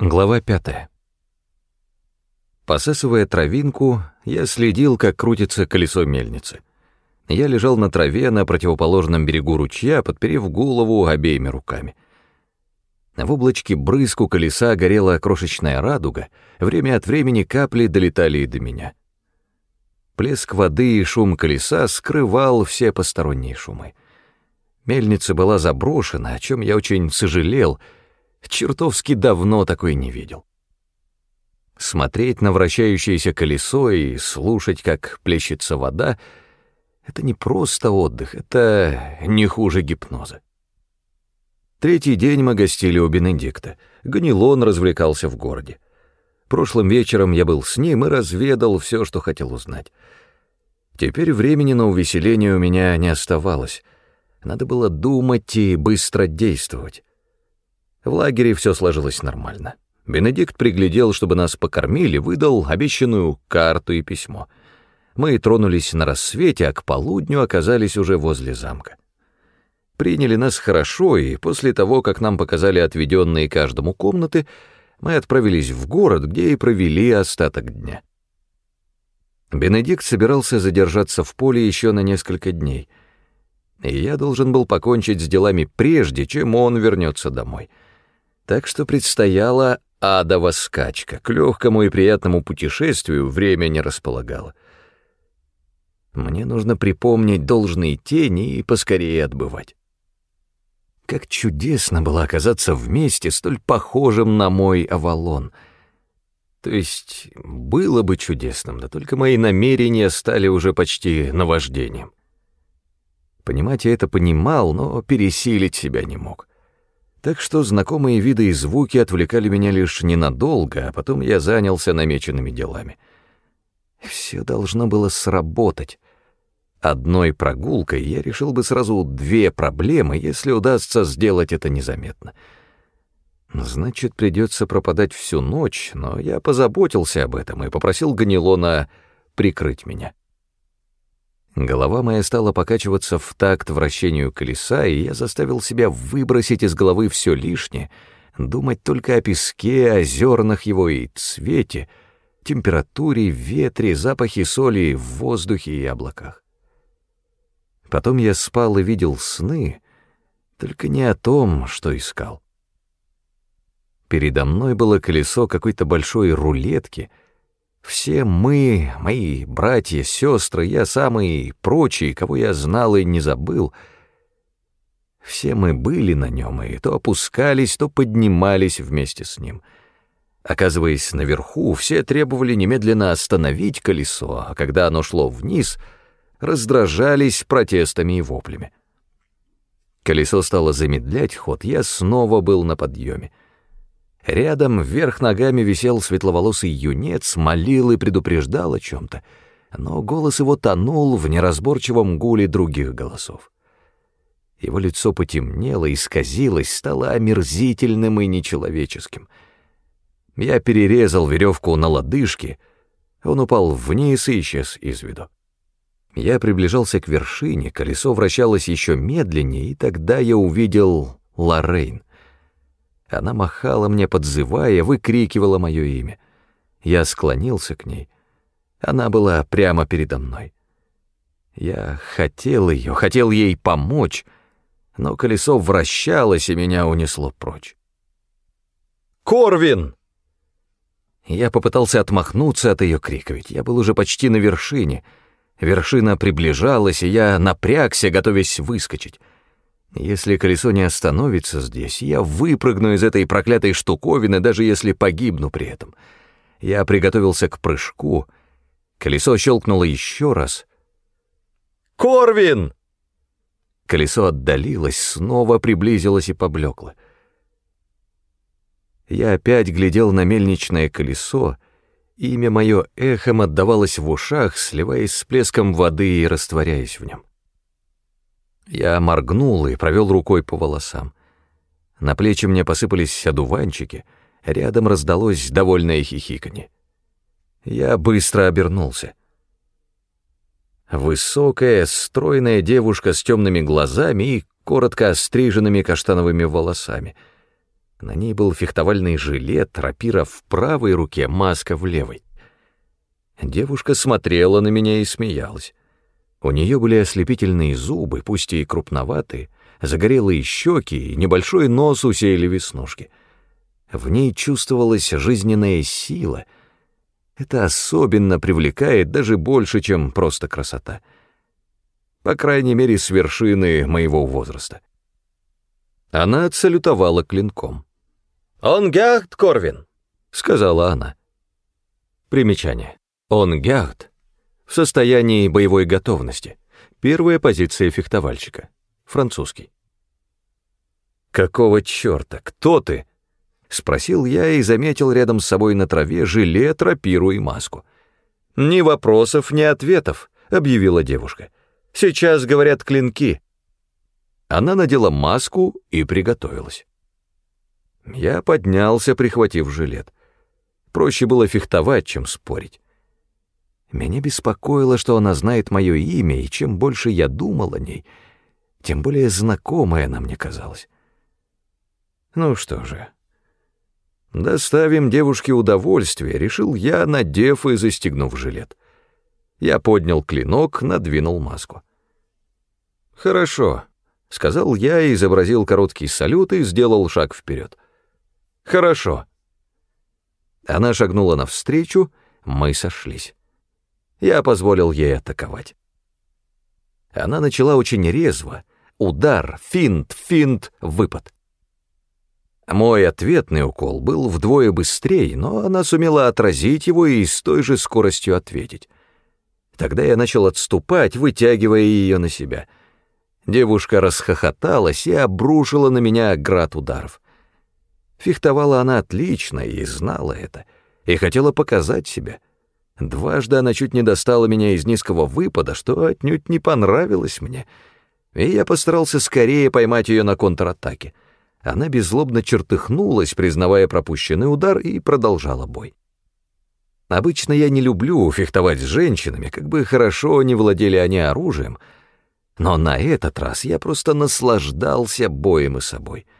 Глава пятая. Посасывая травинку, я следил, как крутится колесо мельницы. Я лежал на траве на противоположном берегу ручья, подперев голову обеими руками. В облачке брызг у колеса горела крошечная радуга, время от времени капли долетали и до меня. Плеск воды и шум колеса скрывал все посторонние шумы. Мельница была заброшена, о чем я очень сожалел — Чертовски давно такой не видел. Смотреть на вращающееся колесо и слушать, как плещется вода — это не просто отдых, это не хуже гипноза. Третий день мы гостили у Бенедикта. Ганилон развлекался в городе. Прошлым вечером я был с ним и разведал все, что хотел узнать. Теперь времени на увеселение у меня не оставалось. Надо было думать и быстро действовать. В лагере все сложилось нормально. Бенедикт приглядел, чтобы нас покормили, выдал обещанную карту и письмо. Мы тронулись на рассвете, а к полудню оказались уже возле замка. Приняли нас хорошо, и после того, как нам показали отведенные каждому комнаты, мы отправились в город, где и провели остаток дня. Бенедикт собирался задержаться в поле еще на несколько дней, и я должен был покончить с делами прежде, чем он вернется домой — так что предстояла адова скачка, к легкому и приятному путешествию время не располагало. Мне нужно припомнить должные тени и поскорее отбывать. Как чудесно было оказаться вместе, столь похожим на мой Авалон. То есть было бы чудесным, да только мои намерения стали уже почти наваждением. Понимать я это понимал, но пересилить себя не мог. Так что знакомые виды и звуки отвлекали меня лишь ненадолго, а потом я занялся намеченными делами. Все должно было сработать. Одной прогулкой я решил бы сразу две проблемы, если удастся сделать это незаметно. Значит, придется пропадать всю ночь, но я позаботился об этом и попросил Ганилона прикрыть меня. Голова моя стала покачиваться в такт вращению колеса, и я заставил себя выбросить из головы все лишнее, думать только о песке, о зернах его и цвете, температуре, ветре, запахе соли в воздухе и облаках. Потом я спал и видел сны, только не о том, что искал. Передо мной было колесо какой-то большой рулетки — все мы, мои братья, сестры, я сам и прочие, кого я знал и не забыл, все мы были на нем и то опускались, то поднимались вместе с ним. Оказываясь наверху, все требовали немедленно остановить колесо, а когда оно шло вниз, раздражались протестами и воплями. Колесо стало замедлять ход, я снова был на подъеме. Рядом вверх ногами висел светловолосый юнец, молил и предупреждал о чем-то, но голос его тонул в неразборчивом гуле других голосов. Его лицо потемнело, исказилось, стало омерзительным и нечеловеческим. Я перерезал веревку на лодыжке, он упал вниз и исчез из виду. Я приближался к вершине, колесо вращалось еще медленнее, и тогда я увидел Лоррейн. Она махала мне, подзывая, выкрикивала мое имя. Я склонился к ней. Она была прямо передо мной. Я хотел ее, хотел ей помочь, но колесо вращалось, и меня унесло прочь. «Корвин!» Я попытался отмахнуться от ее крика, ведь я был уже почти на вершине. Вершина приближалась, и я напрягся, готовясь выскочить. Если колесо не остановится здесь, я выпрыгну из этой проклятой штуковины, даже если погибну при этом. Я приготовился к прыжку. Колесо щелкнуло еще раз. «Корвин!» Колесо отдалилось, снова приблизилось и поблекло. Я опять глядел на мельничное колесо, имя мое эхом отдавалось в ушах, сливаясь с плеском воды и растворяясь в нем. Я моргнул и провел рукой по волосам. На плечи мне посыпались одуванчики, рядом раздалось довольное хихиканье. Я быстро обернулся. Высокая, стройная девушка с темными глазами и коротко остриженными каштановыми волосами. На ней был фехтовальный жилет, рапира в правой руке, маска в левой. Девушка смотрела на меня и смеялась. У нее были ослепительные зубы, пусть и крупноватые, загорелые щеки и небольшой нос усеяли веснушки. В ней чувствовалась жизненная сила. Это особенно привлекает даже больше, чем просто красота. По крайней мере, с вершины моего возраста. Она отсалютовала клинком. «Он гярд, Корвин!» — сказала она. Примечание. «Он гярд» в состоянии боевой готовности. Первая позиция фехтовальщика. Французский. «Какого черта? Кто ты?» — спросил я и заметил рядом с собой на траве жилет, рапиру и маску. «Ни вопросов, ни ответов», — объявила девушка. «Сейчас, говорят, клинки». Она надела маску и приготовилась. Я поднялся, прихватив жилет. Проще было фехтовать, чем спорить. Меня беспокоило, что она знает мое имя, и чем больше я думал о ней, тем более знакомой она мне казалась. Ну что же, доставим девушке удовольствие, решил я, надев и застегнув жилет. Я поднял клинок, надвинул маску. «Хорошо», — сказал я, изобразил короткий салют и сделал шаг вперед. «Хорошо». Она шагнула навстречу, мы сошлись. Я позволил ей атаковать. Она начала очень резво. Удар, финт, финт, выпад. Мой ответный укол был вдвое быстрее, но она сумела отразить его и с той же скоростью ответить. Тогда я начал отступать, вытягивая ее на себя. Девушка расхохоталась и обрушила на меня град ударов. Фехтовала она отлично и знала это, и хотела показать себя. Дважды она чуть не достала меня из низкого выпада, что отнюдь не понравилось мне, и я постарался скорее поймать ее на контратаке. Она беззлобно чертыхнулась, признавая пропущенный удар, и продолжала бой. Обычно я не люблю фехтовать с женщинами, как бы хорошо не владели они оружием, но на этот раз я просто наслаждался боем и собой —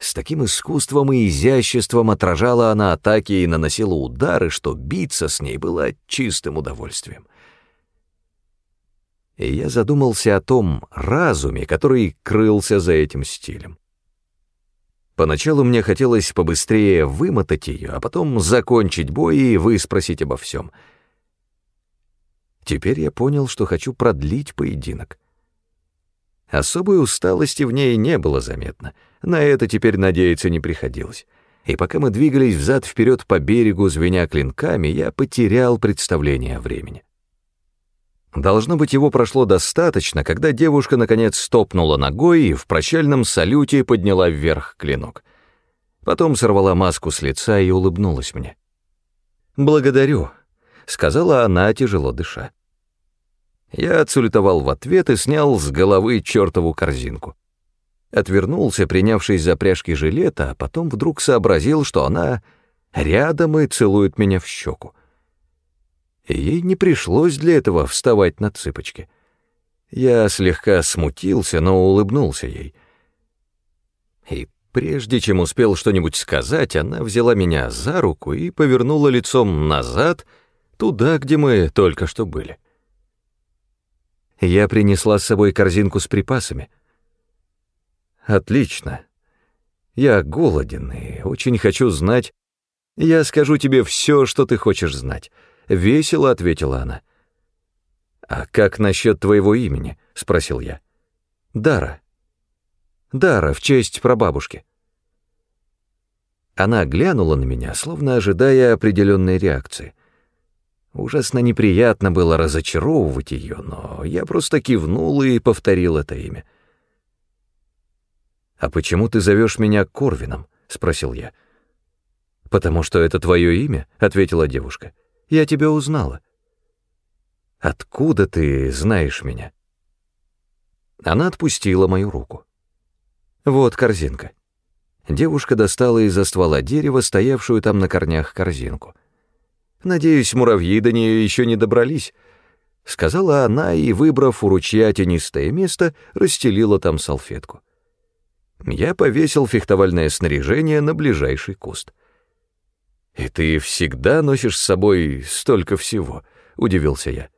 с таким искусством и изяществом отражала она атаки и наносила удары, что биться с ней было чистым удовольствием. И я задумался о том разуме, который крылся за этим стилем. Поначалу мне хотелось побыстрее вымотать ее, а потом закончить бой и выспросить обо всем. Теперь я понял, что хочу продлить поединок. Особой усталости в ней не было заметно — на это теперь надеяться не приходилось. И пока мы двигались взад-вперед по берегу, звеня клинками, я потерял представление о времени. Должно быть, его прошло достаточно, когда девушка, наконец, стопнула ногой и в прощальном салюте подняла вверх клинок. Потом сорвала маску с лица и улыбнулась мне. «Благодарю», — сказала она, тяжело дыша. Я отсулетовал в ответ и снял с головы чертову корзинку отвернулся, принявшись за пряжки жилета, а потом вдруг сообразил, что она рядом и целует меня в щеку. Ей не пришлось для этого вставать на цыпочки. Я слегка смутился, но улыбнулся ей. И прежде чем успел что-нибудь сказать, она взяла меня за руку и повернула лицом назад, туда, где мы только что были. Я принесла с собой корзинку с припасами — Отлично. Я голоден и очень хочу знать. Я скажу тебе все, что ты хочешь знать. Весело ответила она. А как насчет твоего имени? Спросил я. Дара. Дара, в честь прабабушки. Она глянула на меня, словно ожидая определенной реакции. Ужасно неприятно было разочаровывать ее, но я просто кивнул и повторил это имя. «А почему ты зовешь меня Корвином?» — спросил я. «Потому что это твое имя», — ответила девушка. «Я тебя узнала». «Откуда ты знаешь меня?» Она отпустила мою руку. «Вот корзинка». Девушка достала из-за ствола дерева, стоявшую там на корнях корзинку. «Надеюсь, муравьи до нее еще не добрались», — сказала она и, выбрав у ручья тенистое место, расстелила там салфетку. Я повесил фехтовальное снаряжение на ближайший куст. «И ты всегда носишь с собой столько всего?» — удивился я.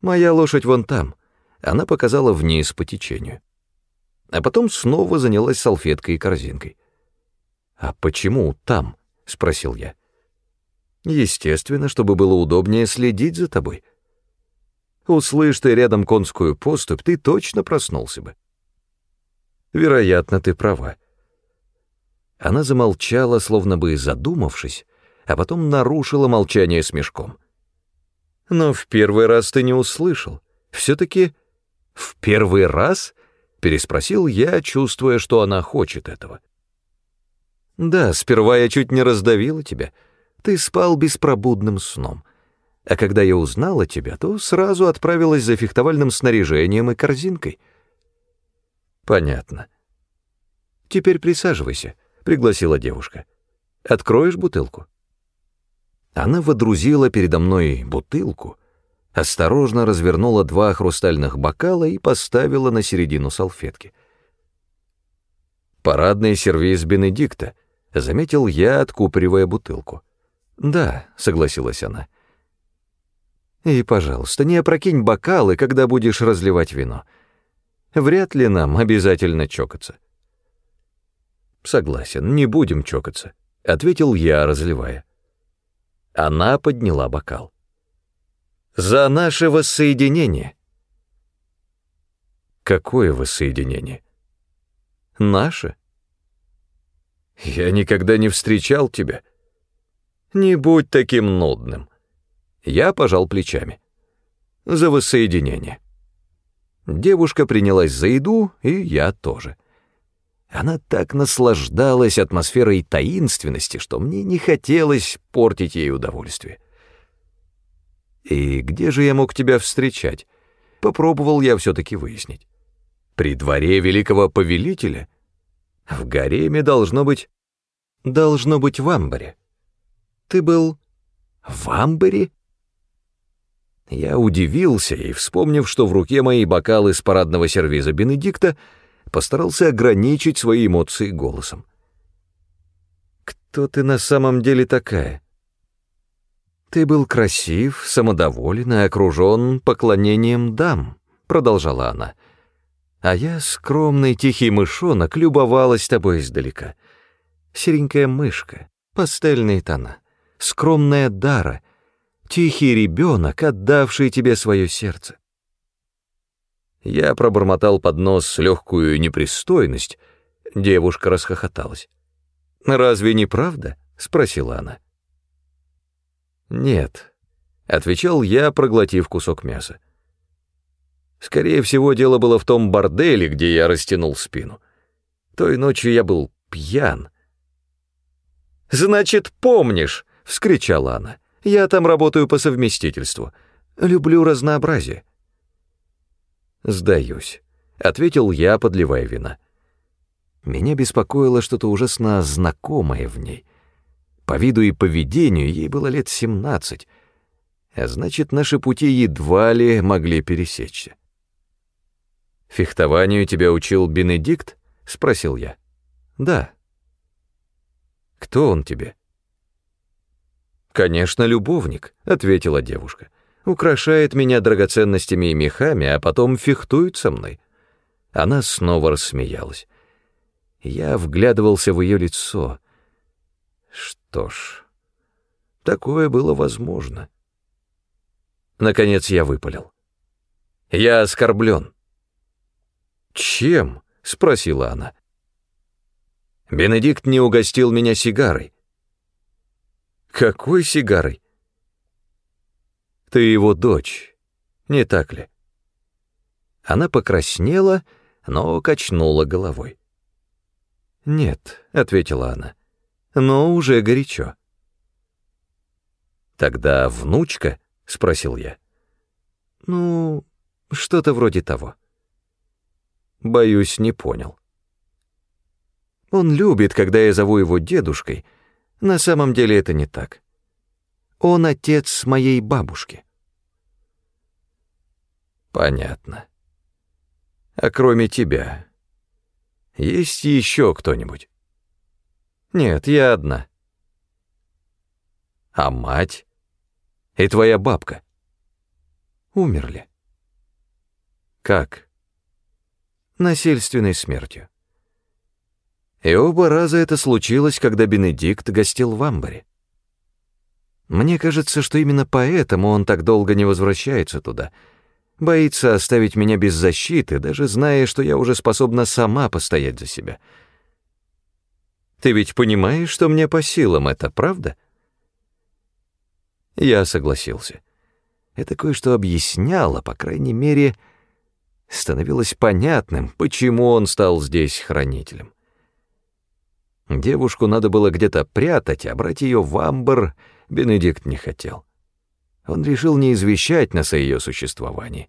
«Моя лошадь вон там», — она показала вниз по течению. А потом снова занялась салфеткой и корзинкой. «А почему там?» — спросил я. «Естественно, чтобы было удобнее следить за тобой. Услышь ты рядом конскую поступь, ты точно проснулся бы». «Вероятно, ты права». Она замолчала, словно бы задумавшись, а потом нарушила молчание смешком. «Но в первый раз ты не услышал. Все-таки в первый раз?» — переспросил я, чувствуя, что она хочет этого. Да, сперва я чуть не раздавила тебя. Ты спал беспробудным сном. А когда я узнала тебя, то сразу отправилась за фехтовальным снаряжением и корзинкой. Понятно. Теперь присаживайся, пригласила девушка. Откроешь бутылку? Она водрузила передо мной бутылку, осторожно развернула два хрустальных бокала и поставила на середину салфетки. Парадный сервиз Бенедикта —— заметил я, откупоривая бутылку. «Да», — согласилась она. «И, пожалуйста, не опрокинь бокалы, когда будешь разливать вино. Вряд ли нам обязательно чокаться». «Согласен, не будем чокаться», — ответил я, разливая. Она подняла бокал. «За наше воссоединение!» «Какое воссоединение?» «Наше?» Я никогда не встречал тебя. Не будь таким нудным. Я пожал плечами. За воссоединение. Девушка принялась за еду, и я тоже. Она так наслаждалась атмосферой таинственности, что мне не хотелось портить ей удовольствие. «И где же я мог тебя встречать?» Попробовал я все-таки выяснить. «При дворе великого повелителя?» В гареме должно быть... Должно быть в амбаре. Ты был в амбаре? Я удивился и, вспомнив, что в руке мои бокалы с парадного сервиза Бенедикта, постарался ограничить свои эмоции голосом. «Кто ты на самом деле такая?» «Ты был красив, самодоволен и окружен поклонением дам», — продолжала она. А я, скромный тихий мышонок, любовалась тобой издалека. Серенькая мышка, пастельные тона, скромная дара, тихий ребенок, отдавший тебе свое сердце. Я пробормотал под нос легкую непристойность. Девушка расхохоталась. «Разве не правда?» — спросила она. «Нет», — отвечал я, проглотив кусок мяса. Скорее всего, дело было в том борделе, где я растянул спину. Той ночью я был пьян. «Значит, помнишь!» — вскричала она. «Я там работаю по совместительству. Люблю разнообразие». «Сдаюсь», — ответил я, подливая вина. Меня беспокоило что-то ужасно знакомое в ней. По виду и поведению ей было лет семнадцать, а значит, наши пути едва ли могли пересечься. «Фехтованию тебя учил Бенедикт?» — спросил я. «Да». «Кто он тебе?» «Конечно, любовник», — ответила девушка. «Украшает меня драгоценностями и мехами, а потом фехтует со мной». Она снова рассмеялась. Я вглядывался в ее лицо. Что ж, такое было возможно. Наконец я выпалил. «Я оскорблен». «Чем?» — спросила она. «Бенедикт не угостил меня сигарой». «Какой сигарой?» «Ты его дочь, не так ли?» Она покраснела, но качнула головой. «Нет», — ответила она, — «но уже горячо». «Тогда внучка?» — спросил я. «Ну, что-то вроде того». Боюсь, не понял. Он любит, когда я зову его дедушкой. На самом деле это не так. Он отец моей бабушки. Понятно. А кроме тебя, Есть еще кто-нибудь? Нет, я одна. А мать? И твоя бабка? Умерли. Как? Насильственной смертью. И оба раза это случилось, когда Бенедикт гостил в Амбаре. Мне кажется, что именно поэтому он так долго не возвращается туда. Боится оставить меня без защиты, даже зная, что я уже способна сама постоять за себя. Ты ведь понимаешь, что мне по силам это, правда? Я согласился. Это кое-что объясняло, по крайней мере, становилось понятным, почему он стал здесь хранителем. Девушку надо было где-то прятать, а брать ее в амбар Бенедикт не хотел. Он решил не извещать нас о ее существовании.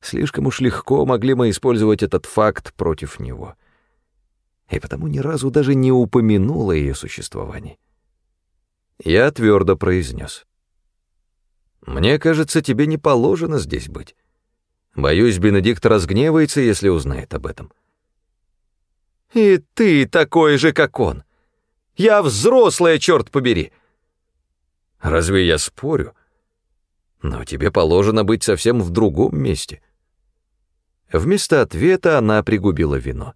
Слишком уж легко могли мы использовать этот факт против него. И потому ни разу даже не упомянул о ее существовании. Я твердо произнес. «Мне кажется, тебе не положено здесь быть. Боюсь, Бенедикт разгневается, если узнает об этом». «И ты такой же, как он. Я взрослая, черт побери!» Разве я спорю? Но тебе положено быть совсем в другом месте. Вместо ответа она пригубила вино.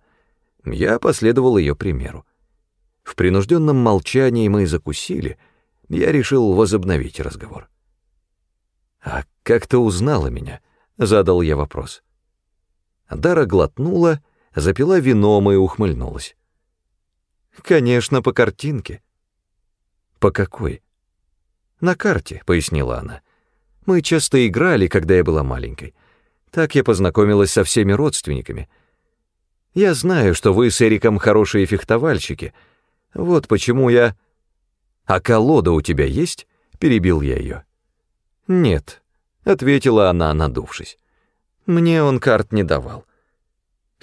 Я последовал ее примеру. В принужденном молчании мы закусили. Я решил возобновить разговор. «А как ты узнала меня?» — задал я вопрос. Дара глотнула, запила вином и ухмыльнулась. «Конечно, по картинке». «По какой?» «На карте», — пояснила она. «Мы часто играли, когда я была маленькой. Так я познакомилась со всеми родственниками. Я знаю, что вы с Эриком хорошие фехтовальщики. Вот почему я...» «А колода у тебя есть?» — перебил я ее. «Нет», — ответила она, надувшись. «Мне он карт не давал.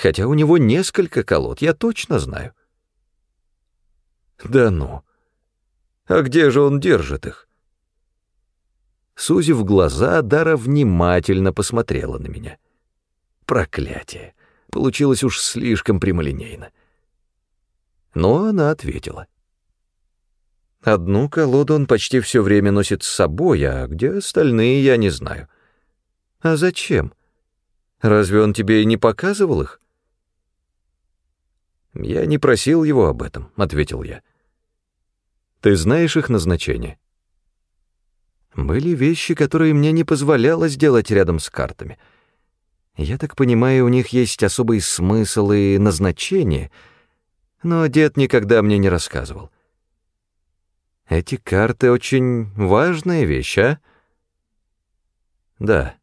Хотя у него несколько колод, я точно знаю». «Да ну! А где же он держит их?» Сузив глаза, Дара внимательно посмотрела на меня. Проклятие! Получилось уж слишком прямолинейно. Но она ответила. Одну колоду он почти все время носит с собой, а где остальные, я не знаю. А зачем? Разве он тебе и не показывал их? Я не просил его об этом, ответил я. Ты знаешь их назначение? Были вещи, которые мне не позволяло сделать рядом с картами. Я так понимаю, у них есть особый смысл и назначение, но дед никогда мне не рассказывал. Эти карты очень важная вещь, а? Да.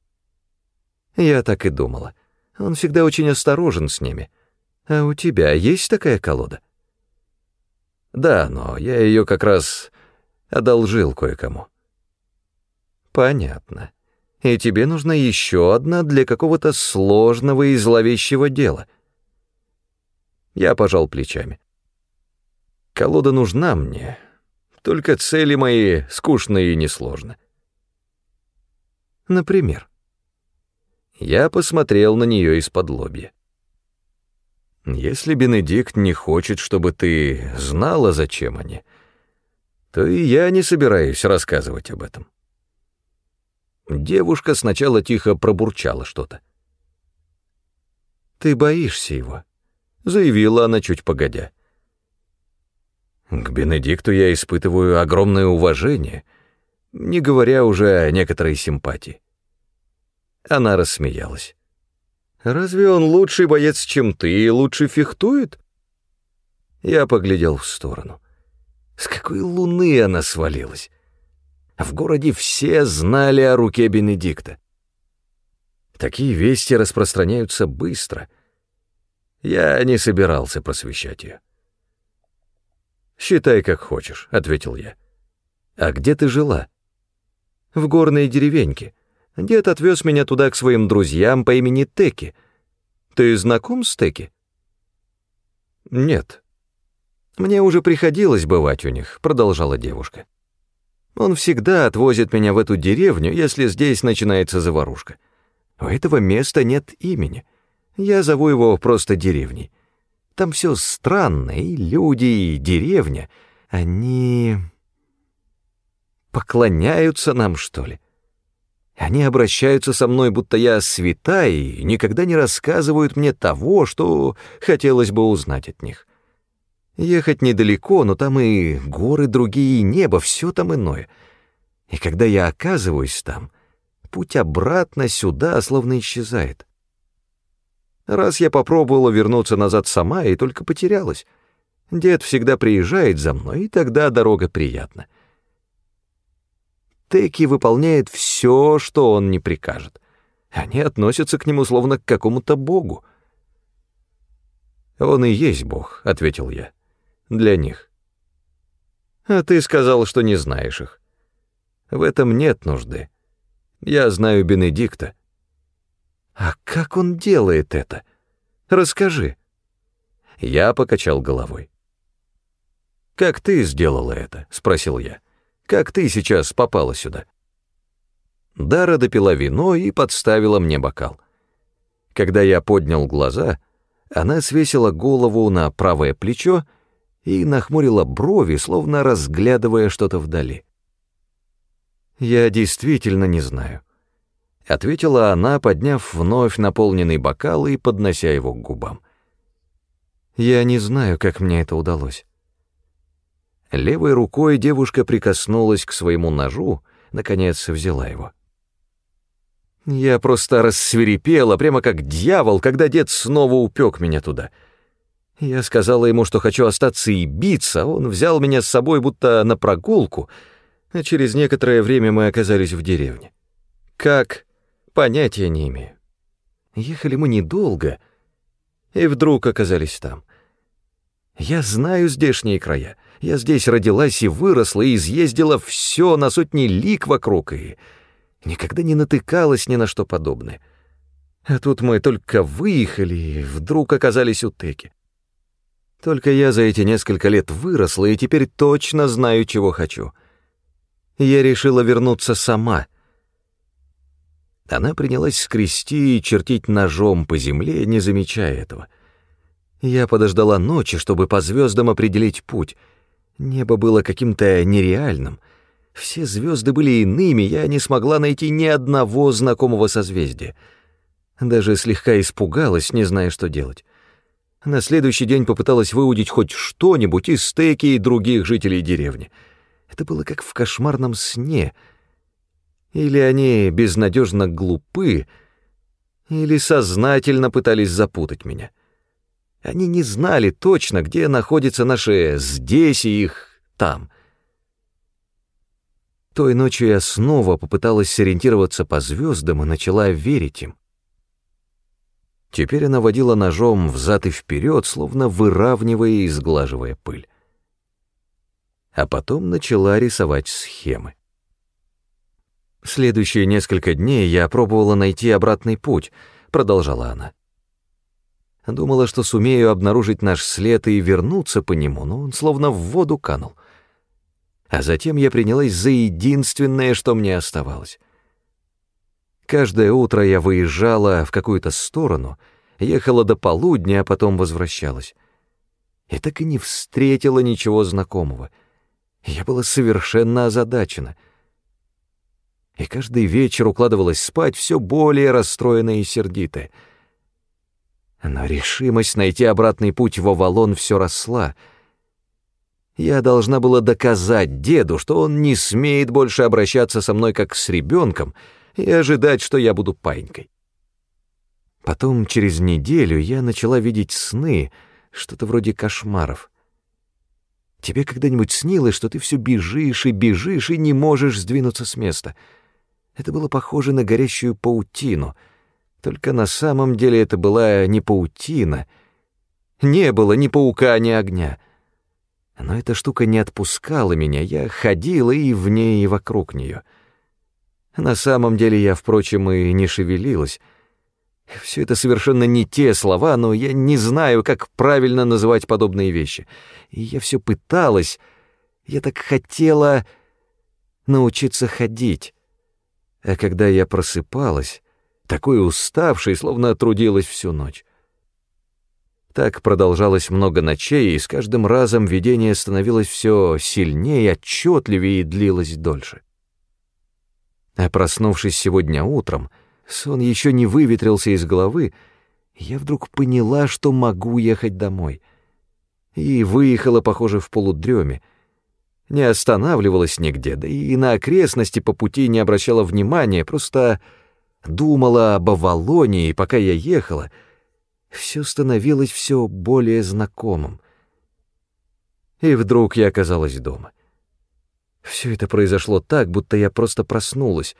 Я так и думала. Он всегда очень осторожен с ними. А у тебя есть такая колода? Да, но я ее как раз одолжил кое-кому. Понятно. И тебе нужна еще одна для какого-то сложного и зловещего дела. Я пожал плечами. Колода нужна мне, только цели мои скучные и несложны. Например, я посмотрел на нее из-под лобья. Если Бенедикт не хочет, чтобы ты знала, зачем они, то и я не собираюсь рассказывать об этом. Девушка сначала тихо пробурчала что-то. «Ты боишься его», — заявила она чуть погодя. «К Бенедикту я испытываю огромное уважение, не говоря уже о некоторой симпатии». Она рассмеялась. «Разве он лучший боец, чем ты, и лучше фехтует?» Я поглядел в сторону. С какой луны она свалилась? В городе все знали о руке Бенедикта. Такие вести распространяются быстро. Я не собирался просвещать ее. «Считай, как хочешь», — ответил я. «А где ты жила?» «В горной деревеньке. Дед отвез меня туда к своим друзьям по имени Теки. Ты знаком с Теки?» «Нет». «Мне уже приходилось бывать у них», — продолжала девушка. Он всегда отвозит меня в эту деревню, если здесь начинается заварушка. У этого места нет имени. Я зову его просто деревней. Там все странно, и люди, и деревня. Они поклоняются нам, что ли? Они обращаются со мной, будто я святая, и никогда не рассказывают мне того, что хотелось бы узнать от них. Ехать недалеко, но там и горы другие, и небо, все там иное. И когда я оказываюсь там, путь обратно сюда словно исчезает. Раз я попробовала вернуться назад сама и только потерялась. Дед всегда приезжает за мной, и тогда дорога приятна. Теки выполняет все, что он не прикажет. Они относятся к нему словно к какому-то богу. «Он и есть бог», — ответил я, — «для них». «А ты сказал, что не знаешь их. В этом нет нужды. Я знаю Бенедикта». «А как он делает это? Расскажи». Я покачал головой. «Как ты сделала это?» — спросил я. Как ты сейчас попала сюда?» Дара допила вино и подставила мне бокал. Когда я поднял глаза, она свесила голову на правое плечо и нахмурила брови, словно разглядывая что-то вдали. «Я действительно не знаю», — ответила она, подняв вновь наполненный бокал и поднося его к губам. «Я не знаю, как мне это удалось. Левой рукой девушка прикоснулась к своему ножу, наконец взяла его. Я просто рассверепела, прямо как дьявол, когда дед снова упек меня туда. Я сказала ему, что хочу остаться и биться, он взял меня с собой будто на прогулку, а через некоторое время мы оказались в деревне. Как? Понятия не имею. Ехали мы недолго, и вдруг оказались там. Я знаю здешние края — я здесь родилась и выросла, и изъездила все на сотни лик вокруг, и никогда не натыкалась ни на что подобное. А тут мы только выехали, и вдруг оказались у Теки. Только я за эти несколько лет выросла, и теперь точно знаю, чего хочу. Я решила вернуться сама. Она принялась скрести и чертить ножом по земле, не замечая этого. Я подождала ночи, чтобы по звездам определить путь — Небо было каким-то нереальным. Все звезды были иными, я не смогла найти ни одного знакомого созвездия. Даже слегка испугалась, не зная, что делать. На следующий день попыталась выудить хоть что-нибудь из стеки и других жителей деревни. Это было как в кошмарном сне. Или они безнадежно глупы, или сознательно пытались запутать меня. Они не знали точно, где находится наше «здесь» и их «там». Той ночью я снова попыталась сориентироваться по звездам и начала верить им. Теперь она водила ножом взад и вперед, словно выравнивая и сглаживая пыль. А потом начала рисовать схемы. «Следующие несколько дней я пробовала найти обратный путь», — продолжала она. Думала, что сумею обнаружить наш след и вернуться по нему, но он словно в воду канул. А затем я принялась за единственное, что мне оставалось. Каждое утро я выезжала в какую-то сторону, ехала до полудня, а потом возвращалась. И так и не встретила ничего знакомого. Я была совершенно озадачена. И каждый вечер укладывалась спать все более расстроенная и сердитая — но решимость найти обратный путь в Авалон все росла. Я должна была доказать деду, что он не смеет больше обращаться со мной как с ребенком и ожидать, что я буду панькой. Потом, через неделю, я начала видеть сны, что-то вроде кошмаров. Тебе когда-нибудь снилось, что ты все бежишь и бежишь и не можешь сдвинуться с места? Это было похоже на горящую паутину — только на самом деле это была не паутина. Не было ни паука, ни огня. Но эта штука не отпускала меня, я ходила и в ней, и вокруг нее. На самом деле я, впрочем, и не шевелилась. Все это совершенно не те слова, но я не знаю, как правильно называть подобные вещи. И я все пыталась, я так хотела научиться ходить. А когда я просыпалась, такой уставшей, словно трудилась всю ночь. Так продолжалось много ночей, и с каждым разом видение становилось все сильнее, отчетливее и длилось дольше. А проснувшись сегодня утром, сон еще не выветрился из головы, я вдруг поняла, что могу ехать домой. И выехала, похоже, в полудреме. Не останавливалась нигде, да и на окрестности по пути не обращала внимания, просто думала об Авалоне, и пока я ехала — все становилось все более знакомым. И вдруг я оказалась дома. Все это произошло так, будто я просто проснулась.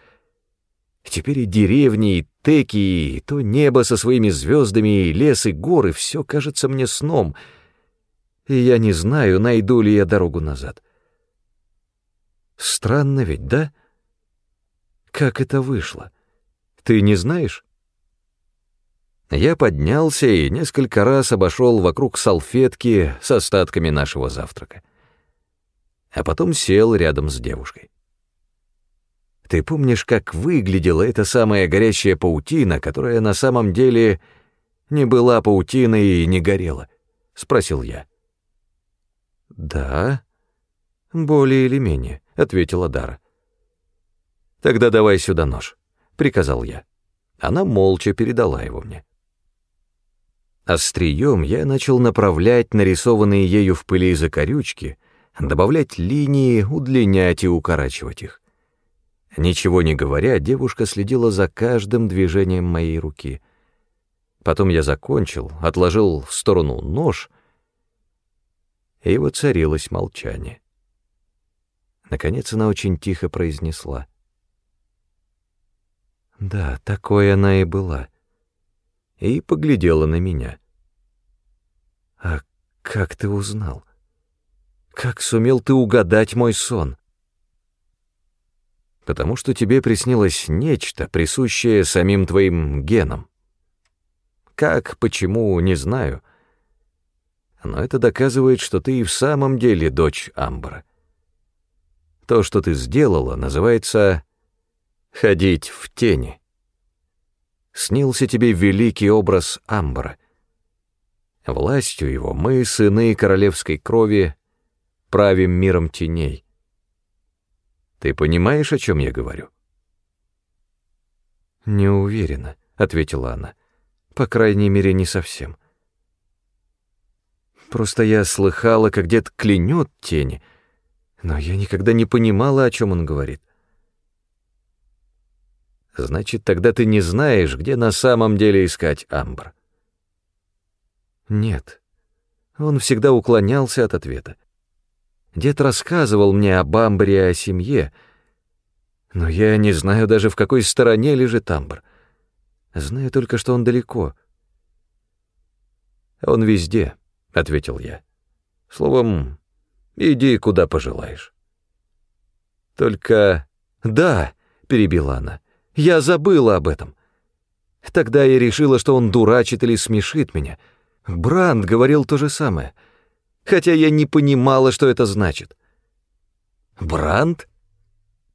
Теперь и деревни, и теки, и то небо со своими звездами, и лес, и горы — все кажется мне сном. И я не знаю, найду ли я дорогу назад. Странно ведь, да? Как это вышло? Ты не знаешь? Я поднялся и несколько раз обошел вокруг салфетки с остатками нашего завтрака. А потом сел рядом с девушкой. Ты помнишь, как выглядела эта самая горящая паутина, которая на самом деле не была паутиной и не горела? — спросил я. «Да, более или менее», — ответила Дара. «Тогда давай сюда нож», — приказал я. Она молча передала его мне. Острием я начал направлять нарисованные ею в пыли закорючки, добавлять линии, удлинять и укорачивать их. Ничего не говоря, девушка следила за каждым движением моей руки. Потом я закончил, отложил в сторону нож, и воцарилось молчание. Наконец она очень тихо произнесла. «Да, такой она и была» и поглядела на меня. «А как ты узнал? Как сумел ты угадать мой сон?» «Потому что тебе приснилось нечто, присущее самим твоим генам. Как, почему, не знаю. Но это доказывает, что ты и в самом деле дочь Амбра. То, что ты сделала, называется «ходить в тени» снился тебе великий образ Амбра. Властью его мы, сыны королевской крови, правим миром теней. Ты понимаешь, о чем я говорю? «Не уверена», — ответила она. «По крайней мере, не совсем. Просто я слыхала, как дед клянет тени, но я никогда не понимала, о чем он говорит. Значит, тогда ты не знаешь, где на самом деле искать Амбр. Нет. Он всегда уклонялся от ответа. Дед рассказывал мне об Амбре и о семье, но я не знаю даже, в какой стороне лежит Амбр. Знаю только, что он далеко. «Он везде», — ответил я. «Словом, иди, куда пожелаешь». «Только...» «Да», — перебила она, — я забыла об этом. Тогда я решила, что он дурачит или смешит меня. Бранд говорил то же самое, хотя я не понимала, что это значит. Бранд?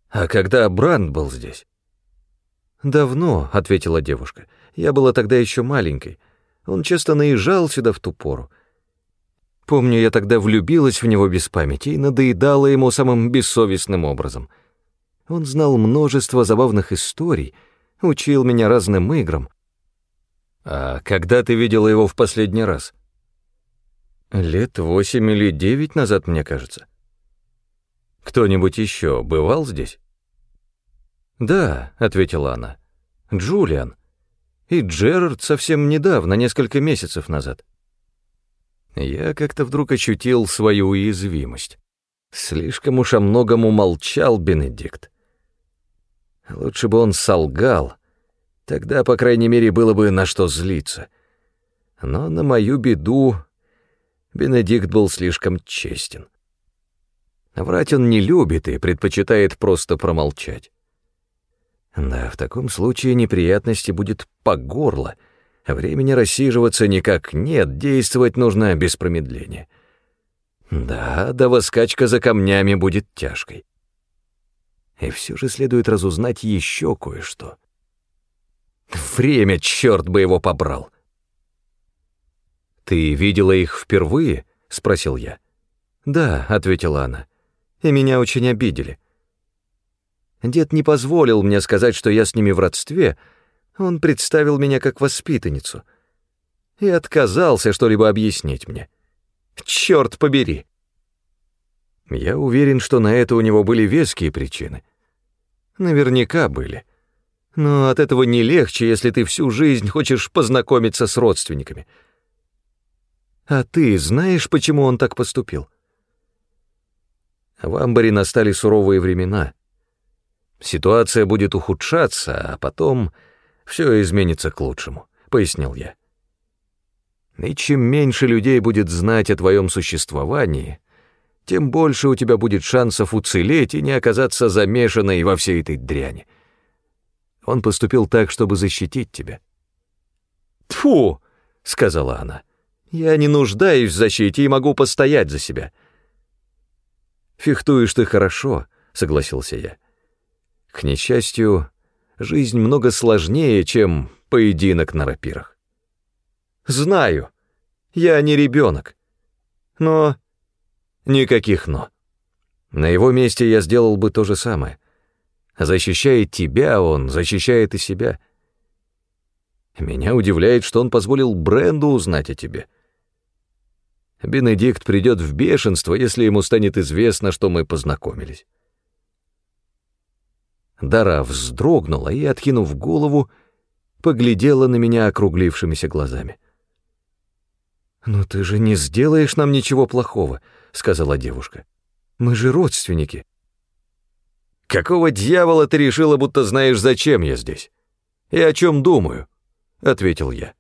А когда Бранд был здесь? «Давно», — ответила девушка. «Я была тогда еще маленькой. Он часто наезжал сюда в ту пору. Помню, я тогда влюбилась в него без памяти и надоедала ему самым бессовестным образом — он знал множество забавных историй, учил меня разным играм. А когда ты видела его в последний раз? Лет восемь или девять назад, мне кажется. Кто-нибудь еще бывал здесь? Да, ответила она. Джулиан. И Джерард совсем недавно, несколько месяцев назад. Я как-то вдруг ощутил свою уязвимость. Слишком уж о многом умолчал Бенедикт. Лучше бы он солгал, тогда, по крайней мере, было бы на что злиться. Но на мою беду Бенедикт был слишком честен. Врать он не любит и предпочитает просто промолчать. Да, в таком случае неприятности будет по горло. Времени рассиживаться никак нет, действовать нужно без промедления. Да, да воскачка за камнями будет тяжкой. И все же следует разузнать еще кое-что. Время, черт бы его побрал! «Ты видела их впервые?» — спросил я. «Да», — ответила она, — «и меня очень обидели. Дед не позволил мне сказать, что я с ними в родстве, он представил меня как воспитанницу и отказался что-либо объяснить мне. Черт побери!» Я уверен, что на это у него были веские причины. Наверняка были. Но от этого не легче, если ты всю жизнь хочешь познакомиться с родственниками. А ты знаешь, почему он так поступил? В Амбаре настали суровые времена. Ситуация будет ухудшаться, а потом все изменится к лучшему, — пояснил я. И чем меньше людей будет знать о твоем существовании, тем больше у тебя будет шансов уцелеть и не оказаться замешанной во всей этой дряни. Он поступил так, чтобы защитить тебя. «Тьфу!» — сказала она. «Я не нуждаюсь в защите и могу постоять за себя». «Фехтуешь ты хорошо», — согласился я. «К несчастью, жизнь много сложнее, чем поединок на рапирах». «Знаю, я не ребенок. Но Никаких «но». На его месте я сделал бы то же самое. Защищает тебя, он защищает и себя. Меня удивляет, что он позволил Бренду узнать о тебе. Бенедикт придет в бешенство, если ему станет известно, что мы познакомились. Дара вздрогнула и, откинув голову, поглядела на меня округлившимися глазами. «Но ты же не сделаешь нам ничего плохого», сказала девушка. «Мы же родственники». «Какого дьявола ты решила, будто знаешь, зачем я здесь? И о чем думаю?» — ответил я.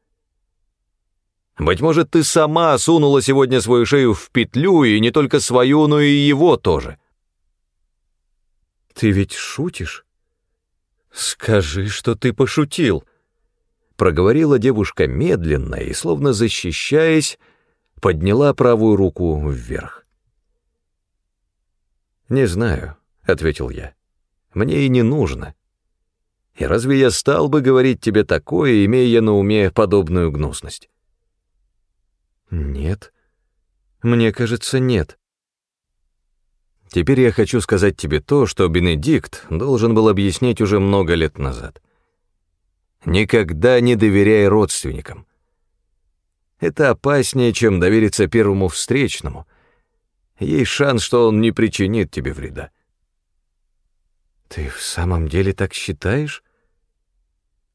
«Быть может, ты сама сунула сегодня свою шею в петлю, и не только свою, но и его тоже». «Ты ведь шутишь? Скажи, что ты пошутил», — проговорила девушка медленно и, словно защищаясь, подняла правую руку вверх. «Не знаю», — ответил я. «Мне и не нужно. И разве я стал бы говорить тебе такое, имея на уме подобную гнусность?» «Нет. Мне кажется, нет». Теперь я хочу сказать тебе то, что Бенедикт должен был объяснить уже много лет назад. Никогда не доверяй родственникам. Это опаснее, чем довериться первому встречному — есть шанс, что он не причинит тебе вреда. Ты в самом деле так считаешь?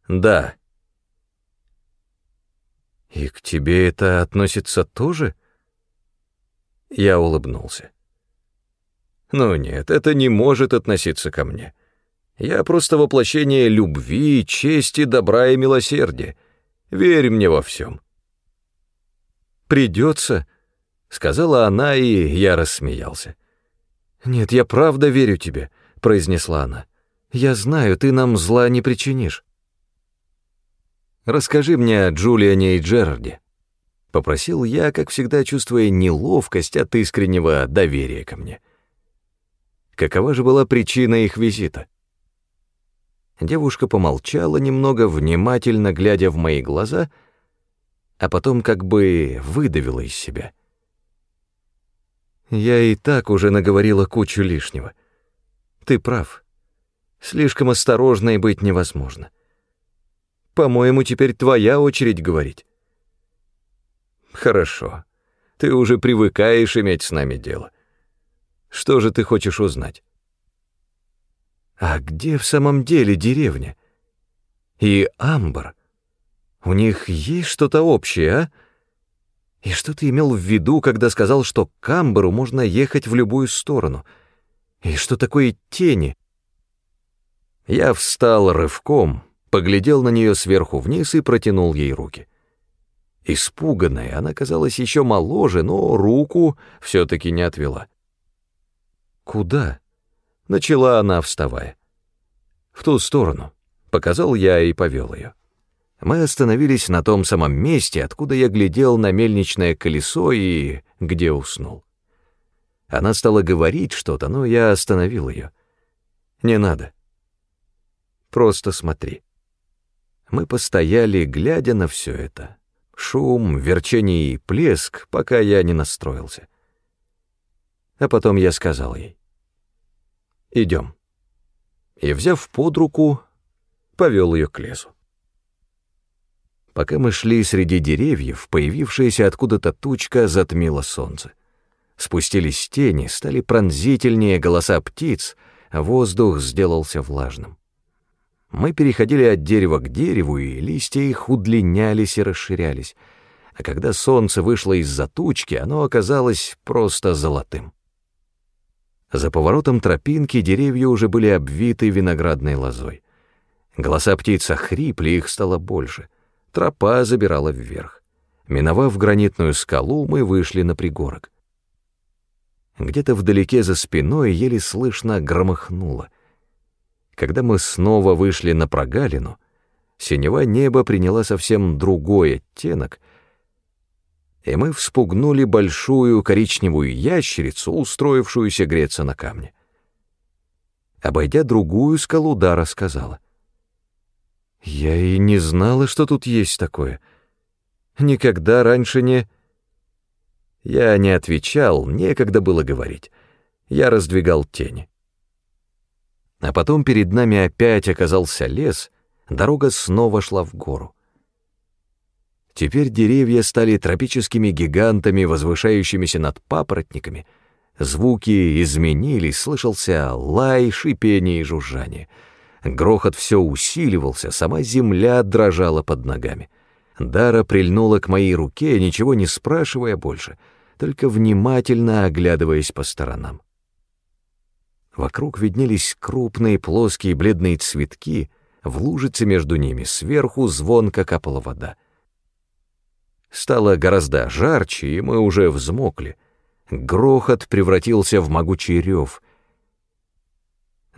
Да. И к тебе это относится тоже? Я улыбнулся. Ну нет, это не может относиться ко мне. Я просто воплощение любви, чести, добра и милосердия. Верь мне во всем. Придется, — сказала она, и я рассмеялся. «Нет, я правда верю тебе», — произнесла она. «Я знаю, ты нам зла не причинишь». «Расскажи мне о Джулиане и Джерарде», — попросил я, как всегда чувствуя неловкость от искреннего доверия ко мне. Какова же была причина их визита? Девушка помолчала немного, внимательно глядя в мои глаза, а потом как бы выдавила из себя — я и так уже наговорила кучу лишнего. Ты прав. Слишком осторожной быть невозможно. По-моему, теперь твоя очередь говорить. Хорошо. Ты уже привыкаешь иметь с нами дело. Что же ты хочешь узнать? А где в самом деле деревня? И Амбар? У них есть что-то общее, а? И что ты имел в виду, когда сказал, что к Камберу можно ехать в любую сторону? И что такое тени? Я встал рывком, поглядел на нее сверху вниз и протянул ей руки. Испуганная, она казалась еще моложе, но руку все-таки не отвела. «Куда?» — начала она, вставая. «В ту сторону», — показал я и повел ее. Мы остановились на том самом месте, откуда я глядел на мельничное колесо и где уснул. Она стала говорить что-то, но я остановил ее. «Не надо. Просто смотри». Мы постояли, глядя на все это. Шум, верчение и плеск, пока я не настроился. А потом я сказал ей, «Идем». И, взяв под руку, повел ее к лесу. Пока мы шли среди деревьев, появившаяся откуда-то тучка затмила солнце. Спустились тени, стали пронзительнее голоса птиц, а воздух сделался влажным. Мы переходили от дерева к дереву, и листья их удлинялись и расширялись, а когда солнце вышло из-за тучки, оно оказалось просто золотым. За поворотом тропинки деревья уже были обвиты виноградной лозой. Голоса птиц охрипли, их стало больше. Тропа забирала вверх. Миновав гранитную скалу, мы вышли на пригорок. Где-то вдалеке за спиной еле слышно громыхнуло. Когда мы снова вышли на прогалину, синева неба приняла совсем другой оттенок, и мы вспугнули большую коричневую ящерицу, устроившуюся греться на камне. Обойдя другую скалу, Дара сказала. «Я и не знала, что тут есть такое. Никогда раньше не...» Я не отвечал, некогда было говорить. Я раздвигал тени. А потом перед нами опять оказался лес, дорога снова шла в гору. Теперь деревья стали тропическими гигантами, возвышающимися над папоротниками. Звуки изменились, слышался лай, шипение и жужжание. Грохот все усиливался, сама земля дрожала под ногами. Дара прильнула к моей руке, ничего не спрашивая больше, только внимательно оглядываясь по сторонам. Вокруг виднелись крупные плоские бледные цветки, в лужице между ними сверху звонко капала вода. Стало гораздо жарче, и мы уже взмокли. Грохот превратился в могучий рев.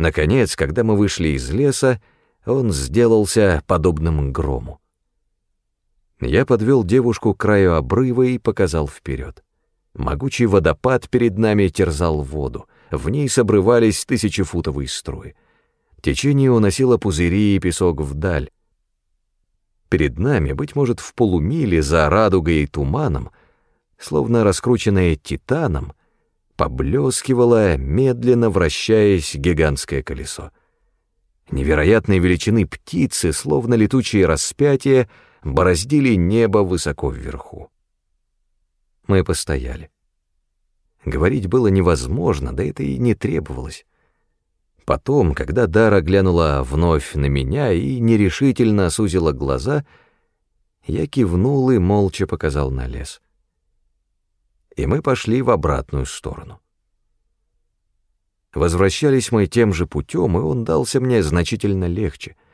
Наконец, когда мы вышли из леса, он сделался подобным грому. Я подвел девушку к краю обрыва и показал вперед. Могучий водопад перед нами терзал воду, в ней собрывались тысячефутовые струи. Течение уносило пузыри и песок вдаль. Перед нами, быть может, в полумиле за радугой и туманом, словно раскрученное титаном, поблескивало, медленно вращаясь, гигантское колесо. Невероятной величины птицы, словно летучие распятия, бороздили небо высоко вверху. Мы постояли. Говорить было невозможно, да это и не требовалось. Потом, когда Дара глянула вновь на меня и нерешительно сузила глаза, я кивнул и молча показал на лес. И мы пошли в обратную сторону. Возвращались мы тем же путем, и он дался мне значительно легче —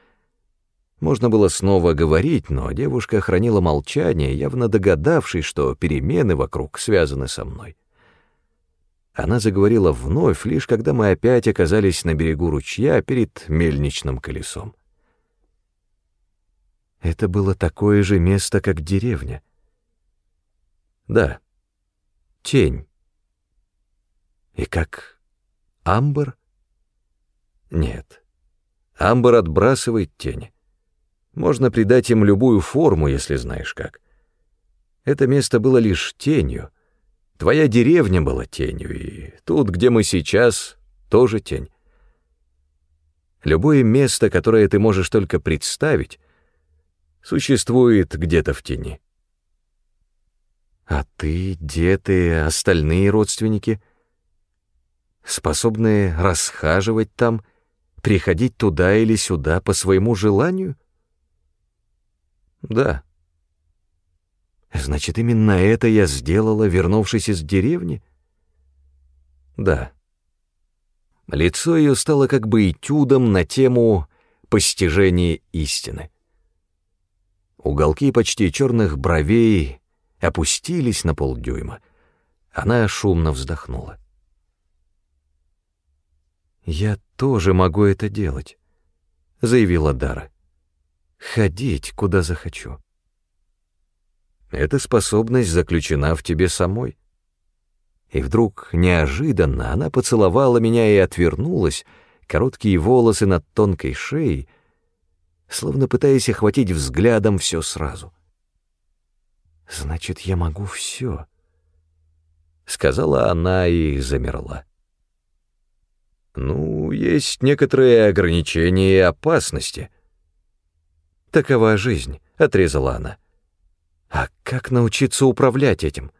можно было снова говорить, но девушка хранила молчание, явно догадавшись, что перемены вокруг связаны со мной. Она заговорила вновь, лишь когда мы опять оказались на берегу ручья перед мельничным колесом. Это было такое же место, как деревня. Да, тень. И как амбр? Нет, амбр отбрасывает тень. Можно придать им любую форму, если знаешь как. Это место было лишь тенью. Твоя деревня была тенью, и тут, где мы сейчас, тоже тень. Любое место, которое ты можешь только представить, существует где-то в тени. А ты, дед и остальные родственники способны расхаживать там, приходить туда или сюда по своему желанию? Да. Значит, именно это я сделала, вернувшись из деревни? Да. Лицо ее стало как бы этюдом на тему постижения истины. Уголки почти черных бровей опустились на полдюйма. Она шумно вздохнула. «Я тоже могу это делать», — заявила Дара ходить, куда захочу. Эта способность заключена в тебе самой. И вдруг, неожиданно, она поцеловала меня и отвернулась, короткие волосы над тонкой шеей, словно пытаясь охватить взглядом все сразу. Значит, я могу все, сказала она и замерла. Ну, есть некоторые ограничения и опасности. Такова жизнь, отрезала она. А как научиться управлять этим?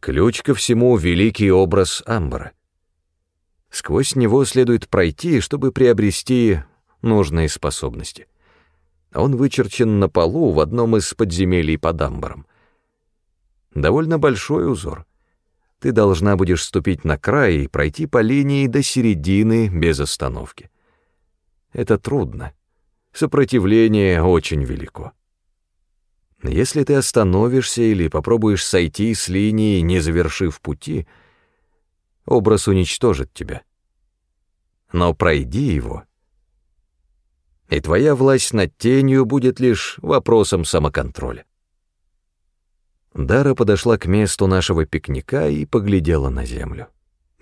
Ключ ко всему — великий образ Амбара. Сквозь него следует пройти, чтобы приобрести нужные способности. Он вычерчен на полу в одном из подземелий под Амбаром. Довольно большой узор. Ты должна будешь ступить на край и пройти по линии до середины без остановки. Это трудно. Сопротивление очень велико. Если ты остановишься или попробуешь сойти с линии, не завершив пути, образ уничтожит тебя. Но пройди его, и твоя власть над тенью будет лишь вопросом самоконтроля. Дара подошла к месту нашего пикника и поглядела на землю.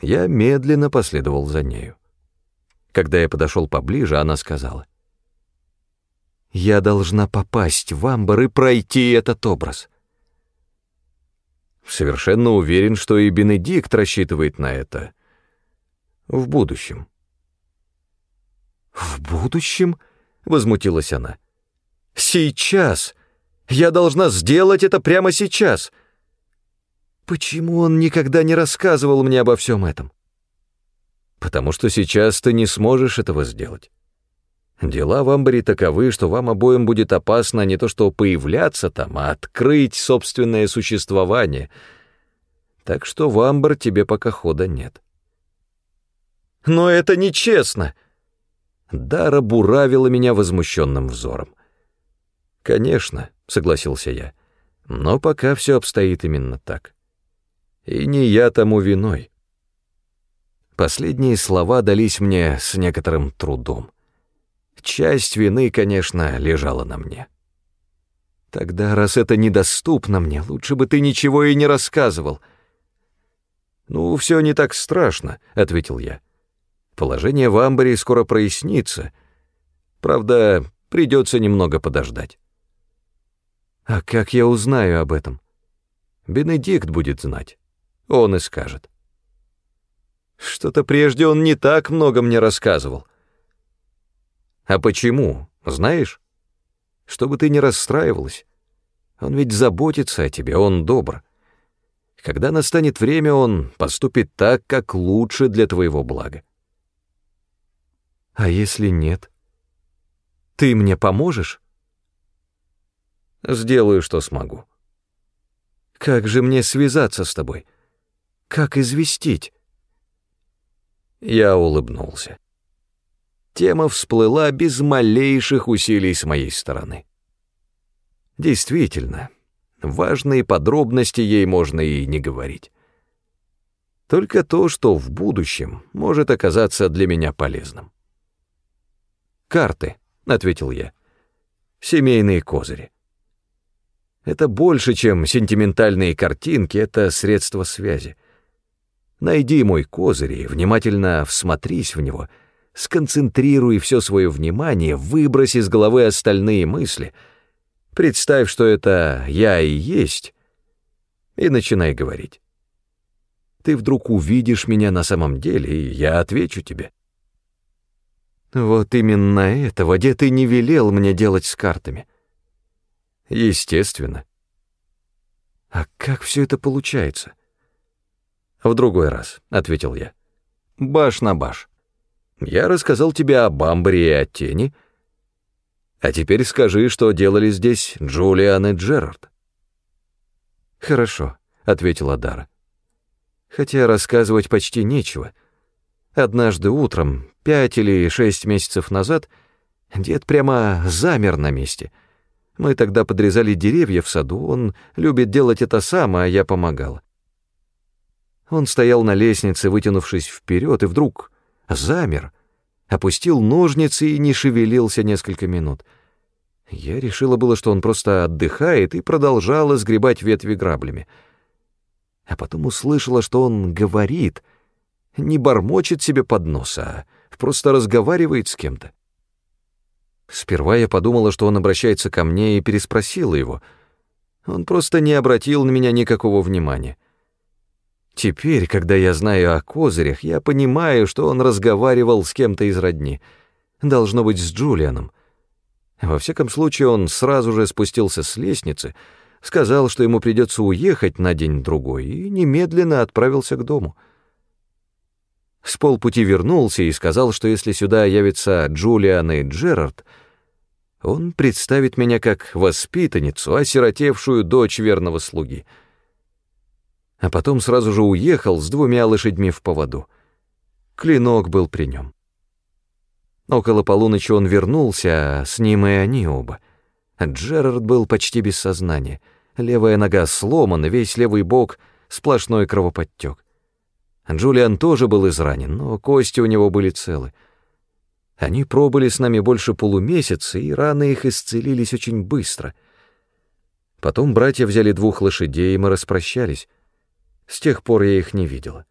Я медленно последовал за нею. Когда я подошел поближе, она сказала — я должна попасть в амбар и пройти этот образ. Совершенно уверен, что и Бенедикт рассчитывает на это. В будущем. «В будущем?» — возмутилась она. «Сейчас! Я должна сделать это прямо сейчас!» «Почему он никогда не рассказывал мне обо всем этом?» «Потому что сейчас ты не сможешь этого сделать. Дела в амбаре таковы, что вам обоим будет опасно не то что появляться там, а открыть собственное существование. Так что в амбар тебе пока хода нет. «Но это нечестно!» Дара буравила меня возмущенным взором. «Конечно», — согласился я, — «но пока все обстоит именно так. И не я тому виной». Последние слова дались мне с некоторым трудом. Часть вины, конечно, лежала на мне. Тогда, раз это недоступно мне, лучше бы ты ничего и не рассказывал. Ну, все не так страшно, ответил я. Положение в амбаре скоро прояснится. Правда, придется немного подождать. А как я узнаю об этом? Бенедикт будет знать. Он и скажет. Что-то прежде он не так много мне рассказывал. А почему, знаешь? Чтобы ты не расстраивалась. Он ведь заботится о тебе, он добр. Когда настанет время, он поступит так, как лучше для твоего блага. А если нет? Ты мне поможешь? Сделаю, что смогу. Как же мне связаться с тобой? Как известить? Я улыбнулся тема всплыла без малейших усилий с моей стороны. Действительно, важные подробности ей можно и не говорить. Только то, что в будущем может оказаться для меня полезным. «Карты», — ответил я, — «семейные козыри». Это больше, чем сентиментальные картинки, это средство связи. Найди мой козырь и внимательно всмотрись в него — сконцентрируй все свое внимание, выбрось из головы остальные мысли. Представь, что это я и есть, и начинай говорить. Ты вдруг увидишь меня на самом деле, и я отвечу тебе. Вот именно этого где ты не велел мне делать с картами. Естественно. А как все это получается? В другой раз, — ответил я. Баш на баш. Я рассказал тебе об Амбре и о Тени. А теперь скажи, что делали здесь Джулиан и Джерард. «Хорошо», — ответила Дара. «Хотя рассказывать почти нечего. Однажды утром, пять или шесть месяцев назад, дед прямо замер на месте. Мы тогда подрезали деревья в саду, он любит делать это сам, а я помогала. Он стоял на лестнице, вытянувшись вперед, и вдруг замер, опустил ножницы и не шевелился несколько минут. Я решила было, что он просто отдыхает, и продолжала сгребать ветви граблями. А потом услышала, что он говорит, не бормочет себе под нос, а просто разговаривает с кем-то. Сперва я подумала, что он обращается ко мне, и переспросила его. Он просто не обратил на меня никакого внимания. Теперь, когда я знаю о козырях, я понимаю, что он разговаривал с кем-то из родни. Должно быть, с Джулианом. Во всяком случае, он сразу же спустился с лестницы, сказал, что ему придется уехать на день-другой, и немедленно отправился к дому. С полпути вернулся и сказал, что если сюда явятся Джулиан и Джерард, он представит меня как воспитанницу, осиротевшую дочь верного слуги. А потом сразу же уехал с двумя лошадьми в поводу. Клинок был при нем. Около полуночи он вернулся, а с ним и они оба. Джерард был почти без сознания. Левая нога сломана, весь левый бок — сплошной кровоподтек. Джулиан тоже был изранен, но кости у него были целы. Они пробыли с нами больше полумесяца, и раны их исцелились очень быстро. Потом братья взяли двух лошадей, и мы распрощались. С тех пор я их не видела.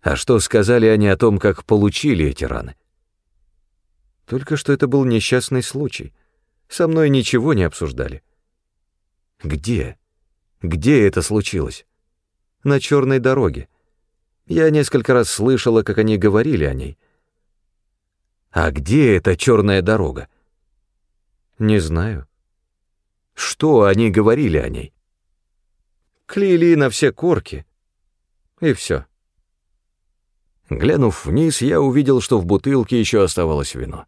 А что сказали они о том, как получили эти раны? Только что это был несчастный случай. Со мной ничего не обсуждали. Где? Где это случилось? На черной дороге. Я несколько раз слышала, как они говорили о ней — а где эта черная дорога? Не знаю. Что они говорили о ней? Клеили на все корки. И все. Глянув вниз, я увидел, что в бутылке еще оставалось вино.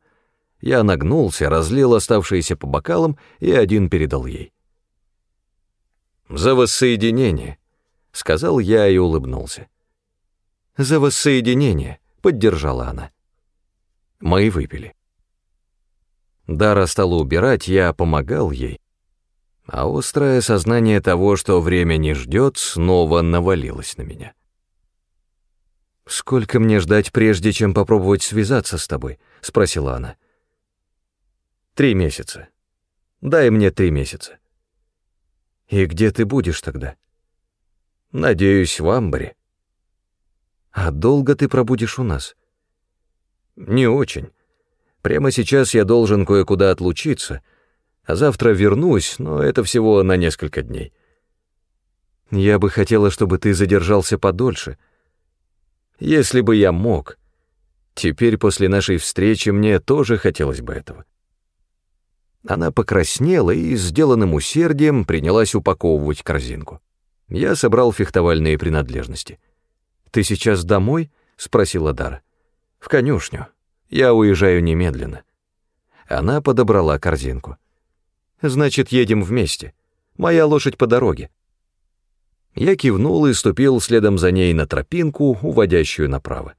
Я нагнулся, разлил оставшиеся по бокалам и один передал ей. «За воссоединение», — сказал я и улыбнулся. «За воссоединение», — поддержала она. Мы выпили. Дара стала убирать, я помогал ей, а острое сознание того, что время не ждет, снова навалилось на меня. «Сколько мне ждать, прежде чем попробовать связаться с тобой?» — спросила она. «Три месяца. Дай мне три месяца». «И где ты будешь тогда?» «Надеюсь, в Амбаре». «А долго ты пробудешь у нас?» «Не очень. Прямо сейчас я должен кое-куда отлучиться, а завтра вернусь, но это всего на несколько дней». «Я бы хотела, чтобы ты задержался подольше. Если бы я мог. Теперь после нашей встречи мне тоже хотелось бы этого». Она покраснела и сделанным усердием принялась упаковывать корзинку. Я собрал фехтовальные принадлежности. «Ты сейчас домой?» — спросила Дара. «В конюшню. Я уезжаю немедленно». Она подобрала корзинку. «Значит, едем вместе. Моя лошадь по дороге». Я кивнул и ступил следом за ней на тропинку, уводящую направо.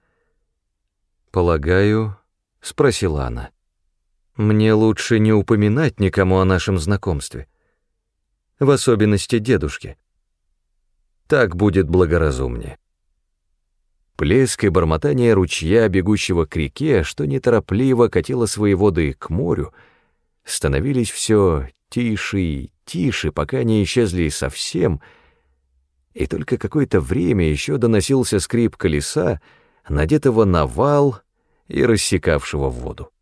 «Полагаю», — спросила она, — «мне лучше не упоминать никому о нашем знакомстве, в особенности дедушке. Так будет благоразумнее». Плеск и бормотание ручья, бегущего к реке, что неторопливо катило свои воды к морю, становились все тише и тише, пока не исчезли совсем, и только какое-то время еще доносился скрип колеса, надетого на вал и рассекавшего воду.